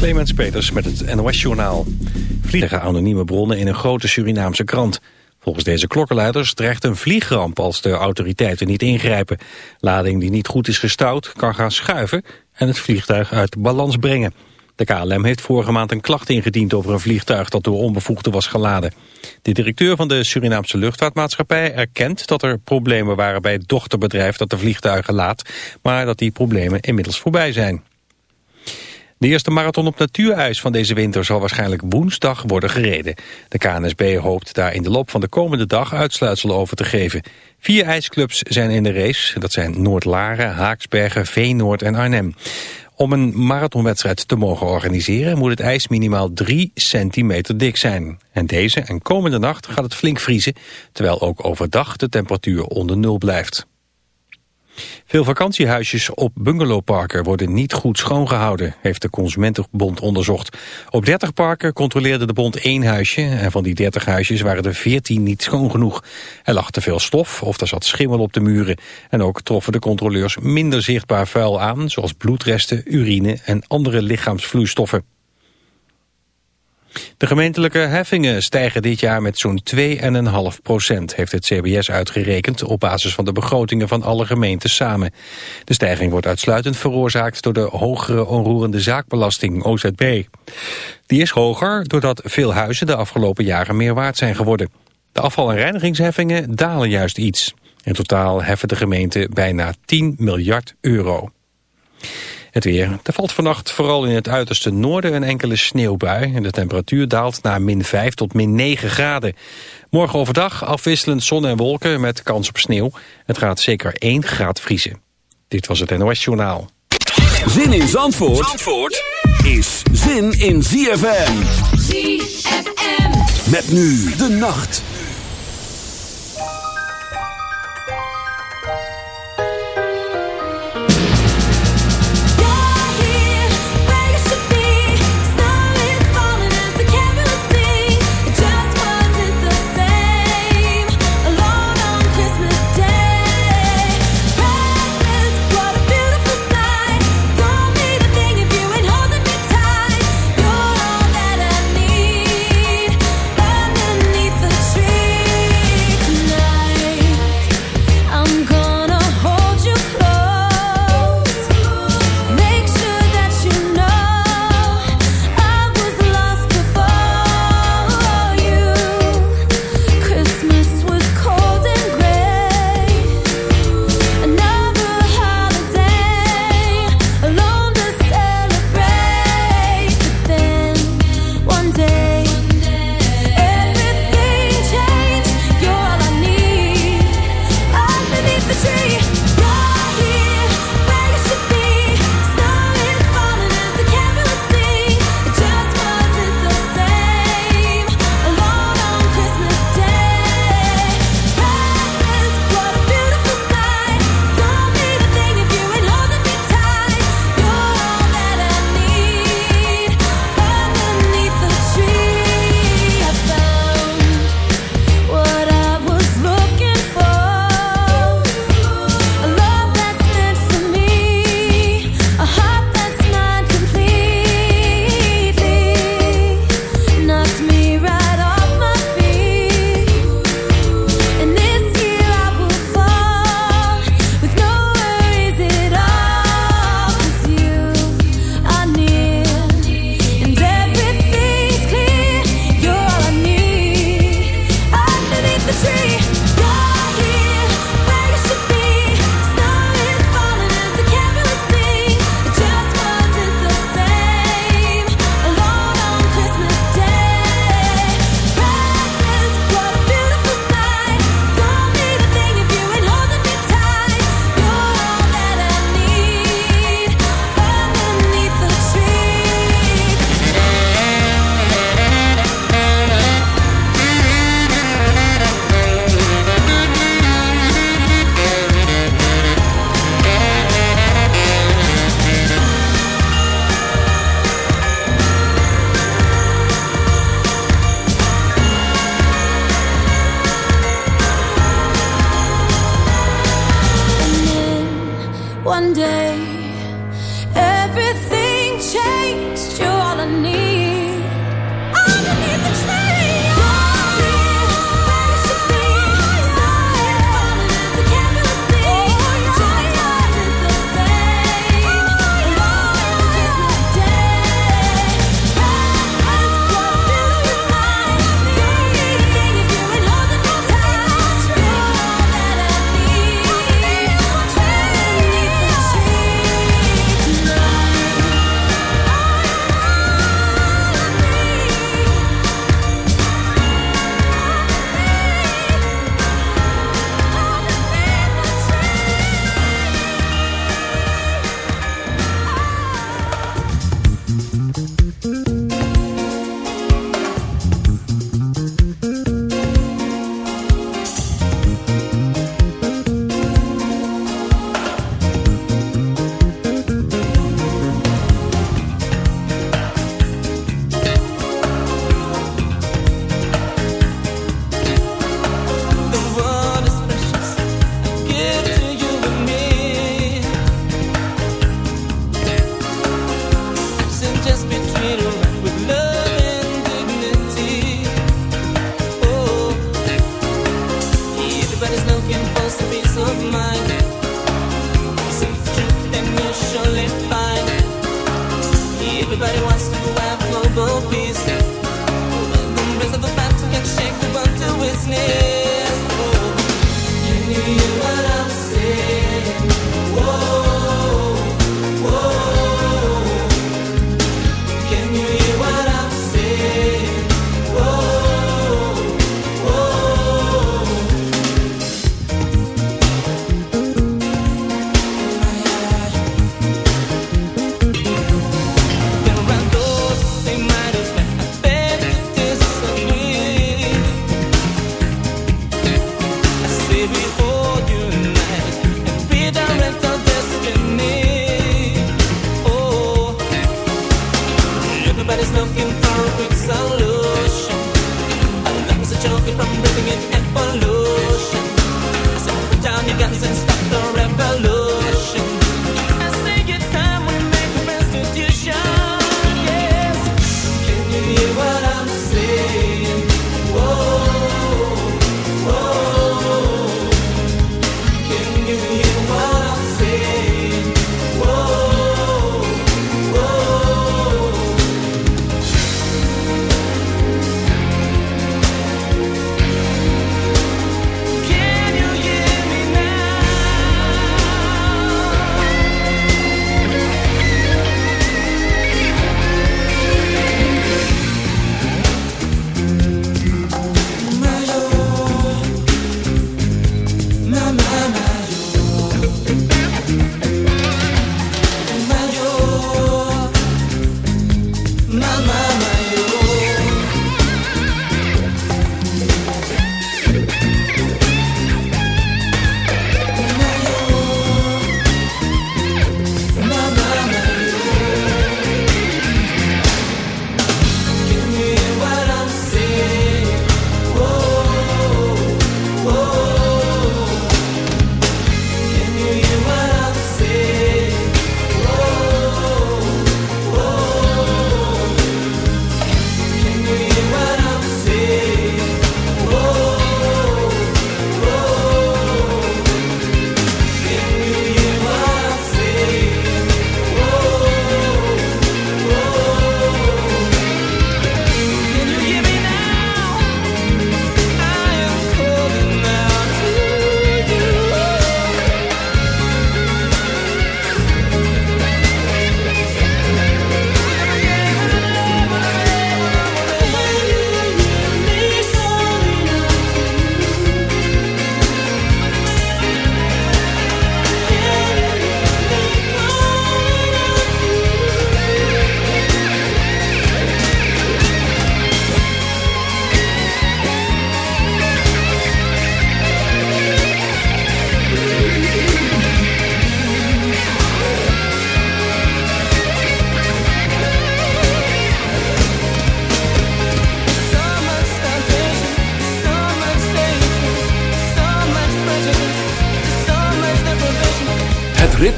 Clemens Peters met het NOS-journaal. Vliegen anonieme bronnen in een grote Surinaamse krant. Volgens deze klokkenluiders dreigt een vliegramp als de autoriteiten niet ingrijpen. Lading die niet goed is gestouwd kan gaan schuiven en het vliegtuig uit balans brengen. De KLM heeft vorige maand een klacht ingediend over een vliegtuig dat door onbevoegden was geladen. De directeur van de Surinaamse luchtvaartmaatschappij erkent dat er problemen waren bij het dochterbedrijf dat de vliegtuigen laat, maar dat die problemen inmiddels voorbij zijn. De eerste marathon op natuurijs van deze winter zal waarschijnlijk woensdag worden gereden. De KNSB hoopt daar in de loop van de komende dag uitsluitsel over te geven. Vier ijsclubs zijn in de race. Dat zijn Noord-Laren, Haaksbergen, Veenoord en Arnhem. Om een marathonwedstrijd te mogen organiseren moet het ijs minimaal 3 centimeter dik zijn. En deze en komende nacht gaat het flink vriezen, terwijl ook overdag de temperatuur onder nul blijft. Veel vakantiehuisjes op bungalowparken worden niet goed schoongehouden, heeft de Consumentenbond onderzocht. Op 30 parken controleerde de bond één huisje en van die 30 huisjes waren er 14 niet schoon genoeg. Er lag te veel stof of er zat schimmel op de muren. En ook troffen de controleurs minder zichtbaar vuil aan, zoals bloedresten, urine en andere lichaamsvloeistoffen. De gemeentelijke heffingen stijgen dit jaar met zo'n 2,5 procent, heeft het CBS uitgerekend op basis van de begrotingen van alle gemeenten samen. De stijging wordt uitsluitend veroorzaakt door de hogere onroerende zaakbelasting, OZB. Die is hoger doordat veel huizen de afgelopen jaren meer waard zijn geworden. De afval- en reinigingsheffingen dalen juist iets. In totaal heffen de gemeenten bijna 10 miljard euro. Het weer. Er valt vannacht vooral in het uiterste noorden een enkele sneeuwbui. En de temperatuur daalt naar min 5 tot min 9 graden. Morgen overdag afwisselend zon en wolken met kans op sneeuw. Het gaat zeker 1 graad vriezen. Dit was het NOS Journaal. Zin in Zandvoort, Zandvoort is zin in ZFM. ZFM. Met nu de nacht.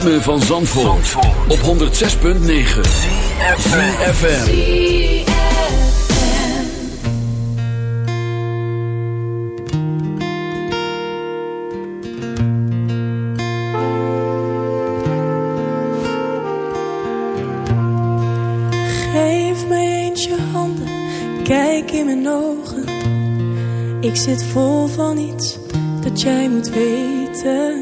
Van Zandvoort, op 106.9 CFFM Geef mij eens je handen, kijk in mijn ogen. Ik zit vol van iets dat jij moet weten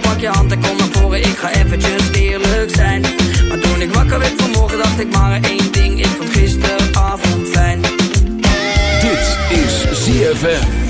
pak je hand en kom naar voren. Ik ga eventjes eerlijk zijn. Maar toen ik wakker werd vanmorgen, dacht ik maar één ding. Ik vond gisteravond fijn. Dit is ZFM.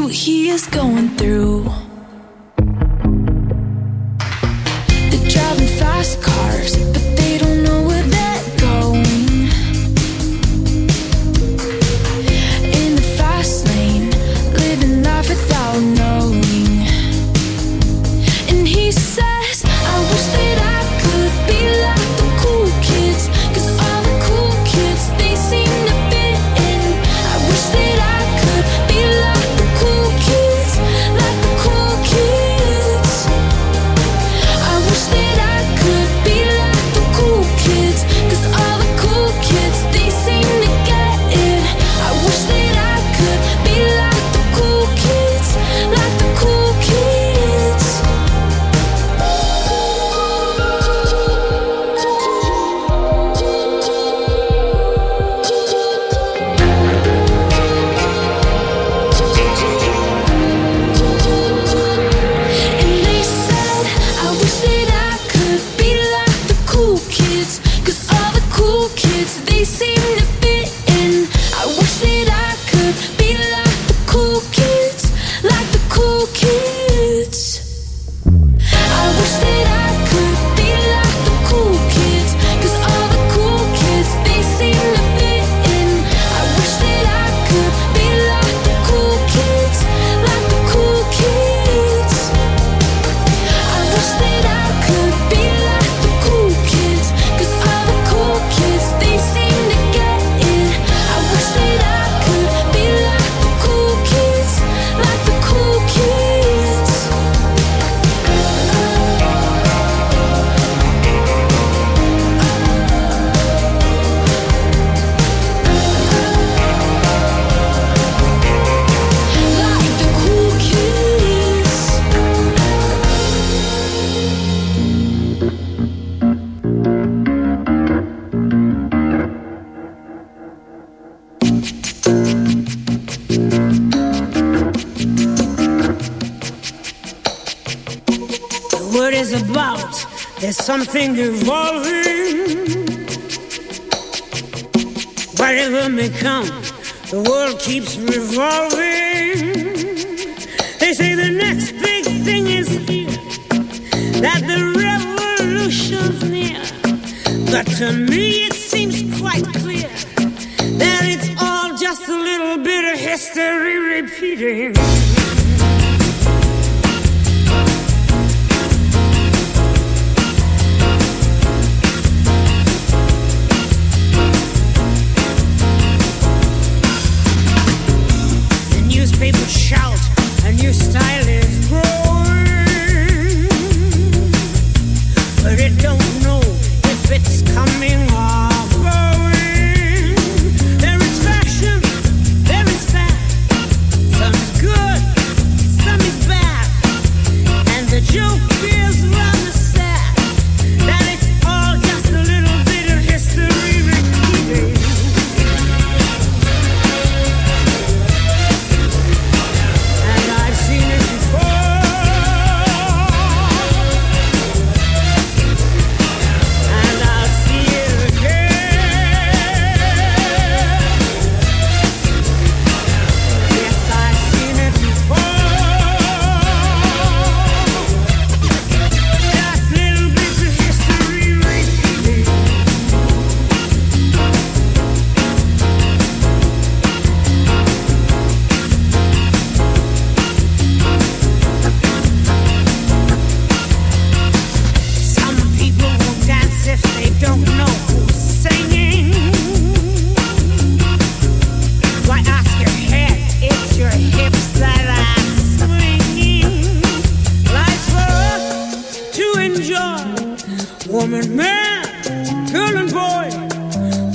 What he is going through.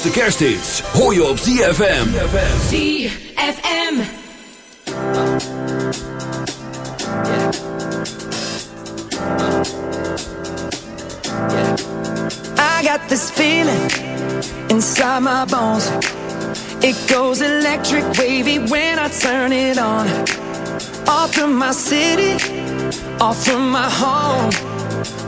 Allergrootste kersthits hoor je op ZFM. ZFM. I got this feeling inside my bones. It goes electric wavy when I turn it on. Off from my city, off from my home.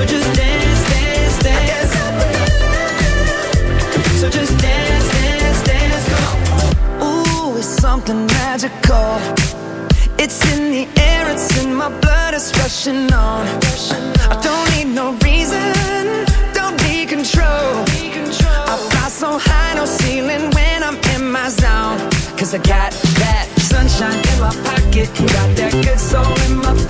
So just dance, dance, dance. So just dance, dance, dance. Ooh, it's something magical. It's in the air, it's in my blood, it's rushing on. I don't need no reason, don't need control. I fly so high, no ceiling when I'm in my zone. Cause I got that sunshine in my pocket, got that good soul in my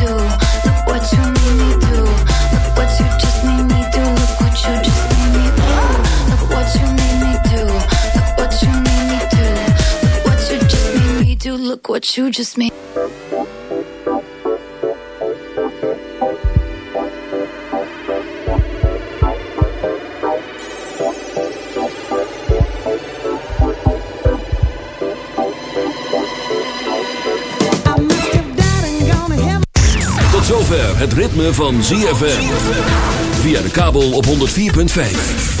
What you just made. Tot zover het ritme van ZFM. Via de kabel op 104.5.